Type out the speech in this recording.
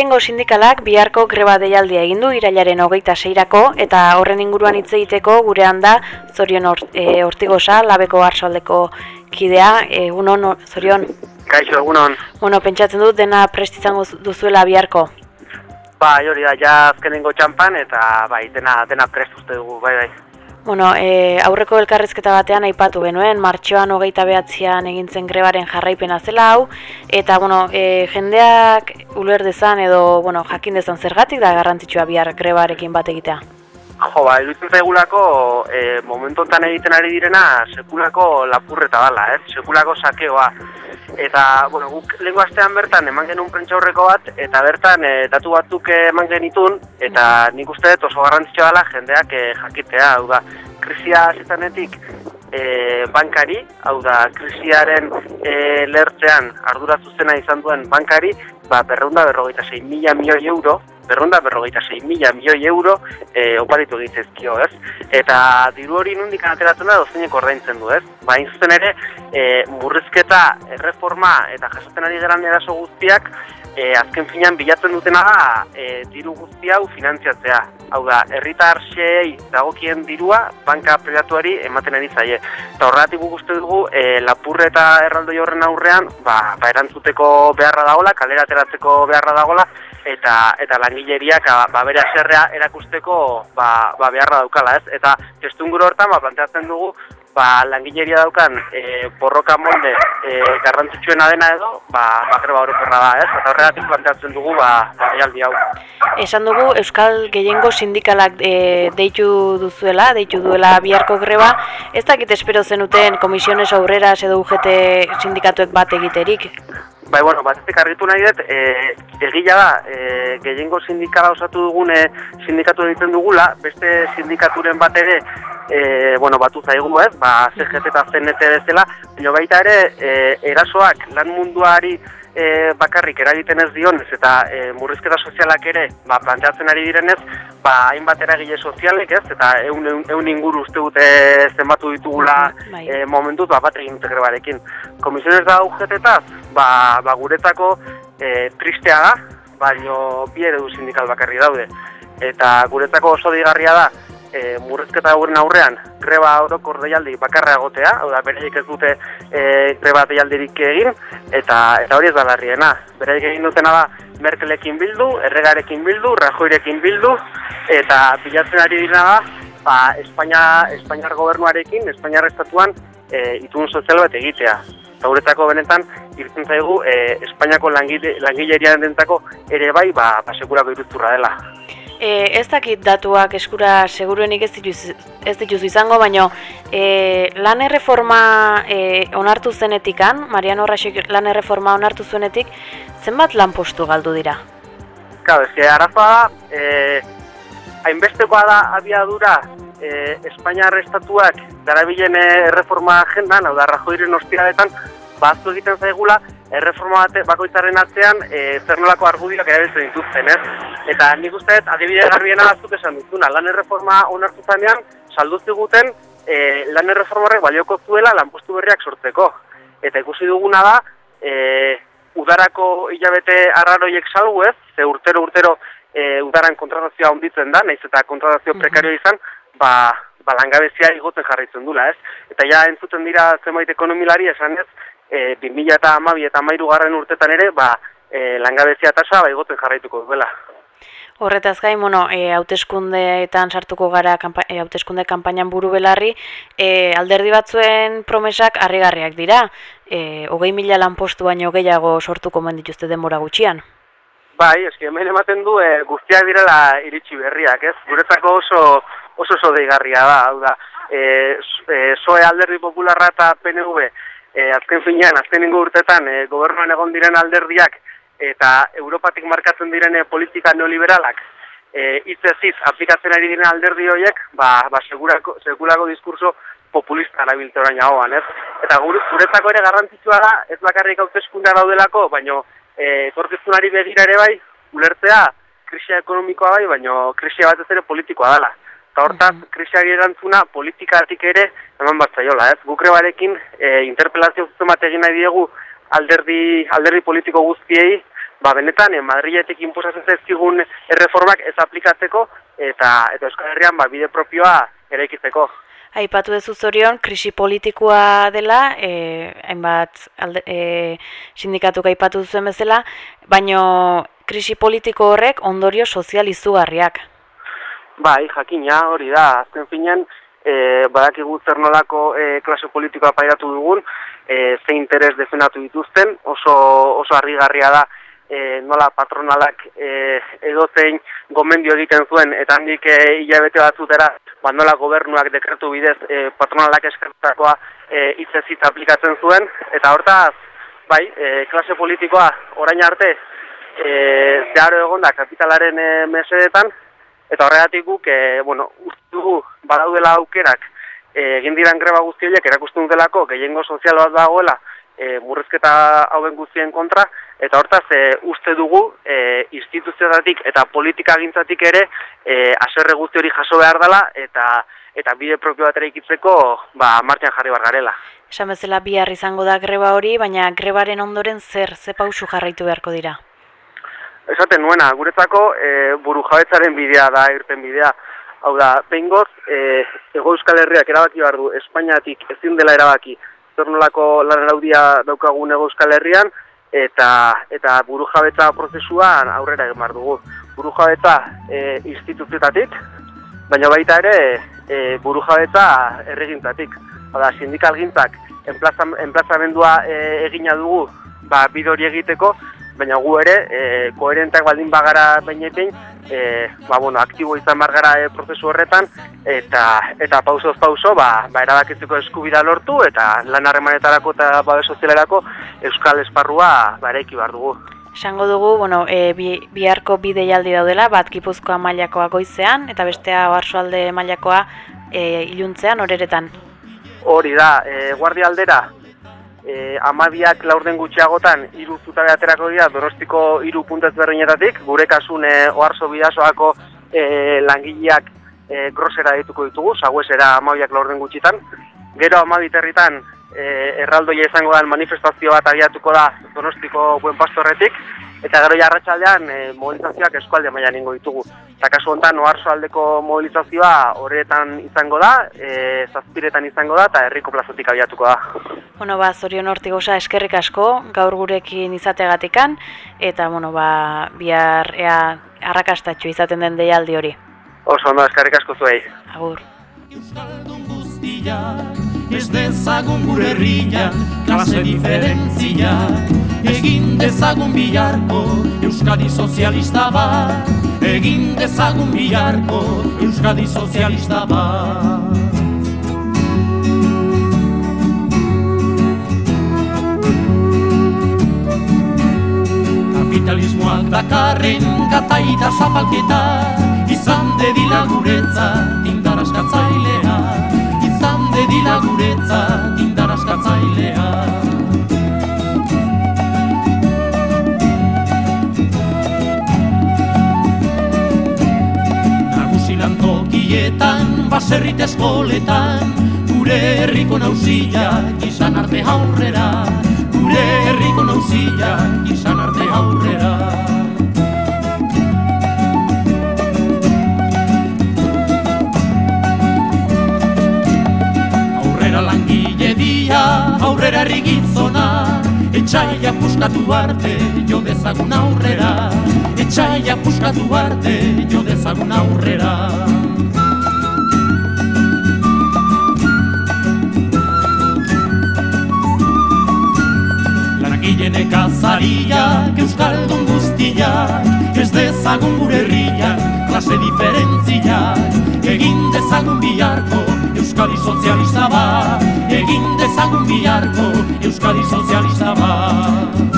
Gehiengo Sindikalak biharko greba deialdia egin du irailaren hogeita seirako eta horren inguruan hitz egiteko gurean da Zorion or, e, Ortigosa, labeko harsoaldeko kidea, egunon, Zorion? Kaixo, egunon. Bueno, pentsatzen dut dena prestizango duzuela biharko? Ba, hori da, ja azkenengo txampan eta bai, dena, dena prest uste dugu, bai, bai. Bueno, e, aurreko elkarrezketa batean aipatu genuen, martxoan hogeita behatzean egintzen grebaren jarraipena zela hau, eta bueno, e, jendeak uler dezan edo bueno, jakin dezan zergatik da garrantzitsua bihar grebarekin bat egitea? Jo, ba, iruditzen zaigulako e, momentu enten egiten ari direna sekulako lapurreta dala, ez? Sekulako sakeoa. Eta, bueno, guk lengua astean bertan eman genuen prentsa horreko bat, eta bertan e, datu batzuk eman genitun, eta nik uste dut oso garrantzitsua dela jendeak e, jakitea, hau da, krisia zetanetik e, bankari, hau da, krisiaren e, lertzean ardura zuzena izan duen bankari, ba, berreunda berrogeita 6 mila milioi euro, berronda berrogeita 6 mila milioi euro e, oparitu egitezkio, ez? Eta diru hori nundik ateratzen da dozeinek ordaintzen du, ez? Ba, zuzen ere, e, murrizketa, erreforma eta jasotzen ari geran eraso guztiak, e, azken finean bilatzen dutena da e, diru guzti hau finantziatzea. Hau da, herritar xeei dagokien dirua banka privatuari ematen ari zaie. Eta horretik uste dugu, e, lapurre eta erraldoi horren aurrean, ba, ba erantzuteko beharra dagola, kalera ateratzeko beharra dagola, eta eta langileriak ba bere haserrea erakusteko ba, ba beharra daukala, ez? Eta testunguru hortan ba planteatzen dugu ba langileria daukan e, borroka molde e, garrantzitsuena dena edo ba bakreba orokorra da, ez? Eta horregatik planteatzen dugu ba baialdi hau. Esan dugu Euskal Gehiengo Sindikalak e, deitu duzuela, deitu duela biharko greba, ez dakit espero zenuten komisiones aurreras edo UGT sindikatuek bat egiterik? Bai, bueno, batetik argitu nahi dut, e, egila da, e, gehiengo sindikala osatu dugune sindikatu egiten dugula, beste sindikaturen bat ere, e, bueno, batu zaigu ez, ba, CGT eta CNT bezala, baita ere, e, erasoak lan munduari e, bakarrik eragiten ez dionez eta e, murrizketa sozialak ere ba, planteatzen ari direnez, ba, hainbat eragile sozialek ez, eta eun, eun, inguru uste dute zenbatu ditugula bai. e, momentuz ba, bat egin barekin. Komisiones da ugetetaz, ba, ba, guretako e, tristea da, baino bi eredu sindikal bakarri daude. Eta guretako oso digarria da, e, murrezketa horren aurrean greba orokor deialdi bakarra egotea, hau da, bereik ez dute e, greba deialdirik egin, eta eta hori ez da larriena. Bereik egin dutena da Merkelekin bildu, erregarekin bildu, Rajoirekin bildu, eta bilatzen ari dira da, ba, Espainia, Espainiar gobernuarekin, Espainiar estatuan, e, itun sozial bat egitea. Eta horretako benetan, irten zaigu, e, Espainiako langile, langilerian dentako ere bai, ba, ba sekurako iruzturra dela. E, ez dakit datuak eskura seguruenik ez dituzu, ez dituzu izango, baino e, lan erreforma e, onartu zenetikan, Mariano Rasik lan erreforma onartu zuenetik, zenbat lan postu galdu dira? Claro, ez arazoa da, e, hainbestekoa da abiadura e, Espainia arrestatuak darabilen erreforma agendan, hau da Rajoiren ospiradetan, baztu egiten zaigula, erreforma bate bakoitzaren atzean e, zer nolako argudioak erabiltzen dituzten, ez? Eta nik uste dut, adibide garbiena batzuk esan dituna, lan erreforma onartu zanean, salduzi guten e, lan erreforma horrek balioko zuela lanpostu berriak sortzeko. Eta ikusi duguna da, e, udarako hilabete arraroiek salgu ez, ze urtero urtero e, udaran kontratazioa onditzen da, naiz eta kontratazio prekario izan, ba, ba langabezia igotzen jarraitzen dula, ez? Eta ja entzuten dira zenbait ekonomilari esan ez, e, 2000 eta amabi eta amairu garren urtetan ere, ba, e, langabezia tasa ba, igotzen jarraituko duela. Horretaz gain, bueno, e, hauteskundeetan sartuko gara e, hauteskunde kanpainan buru belarri, e, alderdi batzuen promesak harrigarriak dira. E, hogei mila lanpostu baino gehiago sortuko mendituzte denbora gutxian. Bai, eski hemen ematen du e, guztiak direla iritsi berriak, ez? Guretzako oso oso oso deigarria da, hau da, e, e, alderdi popularra eta PNV e, azken finean, azken ingo urtetan, e, gobernuan egon diren alderdiak eta Europatik markatzen diren e, politika neoliberalak e, itzeziz aplikatzen ari diren alderdi horiek, ba, ba segurako, segurako diskurso populista arabilte orain haoan, ez? Eta guretzako ere garrantzitsua da, ez bakarrik hauteskundea daudelako, baino e, etorkizunari begira ere bai, ulertzea krisia ekonomikoa bai, baino krisia batez ere politikoa dela. Eta hortaz, krisiari erantzuna politikatik ere eman bat zaiola, ez? Gukrebarekin e, interpelazio zuzen bat egin nahi diegu alderdi, alderdi politiko guztiei, ba, benetan, eh, Madriletik inposatzen zaizkigun erreformak ez aplikatzeko, eta, eta Euskal Herrian ba, bide propioa eraikitzeko. Aipatu dezu zorion, krisi politikoa dela, e, hainbat alde, e, sindikatu aipatu zuen bezala, baino krisi politiko horrek ondorio sozial izugarriak. Bai, jakina, hori da, azken finean, e, badakigu zer nolako e, klase politikoa pairatu dugun, e, ze interes defendatu dituzten, oso, oso harrigarria da, e, nola patronalak e, edozein gomendio egiten zuen, eta handik e, hilabete batzutera, ba, nola gobernuak dekretu bidez e, patronalak eskertakoa e, itzezit aplikatzen zuen, eta hortaz, bai, e, klase politikoa orain arte, e, zeharo egon da kapitalaren e, mesedetan, eta horregatik guk, e, bueno, uste dugu badaudela aukerak, e, egin diran greba guzti horiek erakusten dutelako gehiengo sozial bat dagoela e, murrezketa hauen guztien kontra, eta hortaz e, uste dugu e, instituzioetatik eta politika gintzatik ere e, aserre guzti hori jaso behar dela eta eta bide propio bat ikitzeko ba, martxan jarri bar garela. Esan bezala bihar izango da greba hori, baina grebaren ondoren zer, ze pausu jarraitu beharko dira? Esaten nuena, guretzako e, buru jabetzaren bidea da irten bidea. Hau da, behin goz, e, Ego Euskal Herriak erabaki behar du, Espainiatik ezin dela erabaki, zer nolako lan araudia daukagun Ego Euskal Herrian, eta eta burujabetza prozesuan aurrera egin behar dugu. Burujabetza e, instituzioetatik, baina baita ere e, burujabetza erregintzatik. Hau da, sindikal gintzak enplazamendua e, egina dugu ba, bidori egiteko, baina gu ere, e, koherentak baldin bagara bainetin, e, ba, bueno, aktibo izan margara e, prozesu horretan, eta eta pausoz pauso, ba, ba erabakitzeko eskubida lortu, eta lan harremanetarako eta babe sozialerako Euskal Esparrua ba, eraiki behar dugu. Esango dugu, bueno, e, bi, biharko bide jaldi daudela, bat Gipuzkoa mailakoa goizean, eta bestea Oarsoalde mailakoa e, iluntzean, horeretan. Hori da, e, guardia aldera, e, amabiak laurden gutxiagotan hiru zutabe aterako dira Donostiko hiru puntez berrinetatik, gure kasun e, oarso bidasoako e, langileak e, grosera dituko ditugu, zaguesera amabiak laurden gutxitan. Gero amabiterritan e, erraldoia izango da manifestazio bat abiatuko da Donostiko buen pastorretik, Eta gero jarratxaldean e, mobilizazioak eskualde mailan ingo ditugu. Eta kasu honetan, oarzo aldeko mobilizazioa horretan izango da, e, zazpiretan izango da, eta herriko plazotik abiatuko da. Bueno, ba, zorion hortik osa eskerrik asko, gaur gurekin izategatikan, eta, bueno, ba, bihar ea arrakastatxo izaten den deialdi hori. Oso, ondo, eskerrik asko zuei. Agur. Euskaldun guztia, ez dezagun gure herrian, klase diferentziak, egin dezagun biharko Euskadi sozialista bat. Egin dezagun biharko Euskadi sozialista bat. Kapitalismoak dakarren gataita zapalketa izan dedila guretza indaraskatzailea izan dedila guretza indaraskatzailea tokietan, baserrit eskoletan, gure herriko nauzila, izan arte aurrera, gure herriko nauzila, izan arte. Aurrera aurrera errigitzona, etxaila puskatu arte, jo dezagun aurrera, etxaila puskatu arte, jo dezagun aurrera. Lanagile kazaria, euskaldun guztia, ez dezagun gure herria, klase diferentzia, biharko, Euskadi sozialista bat.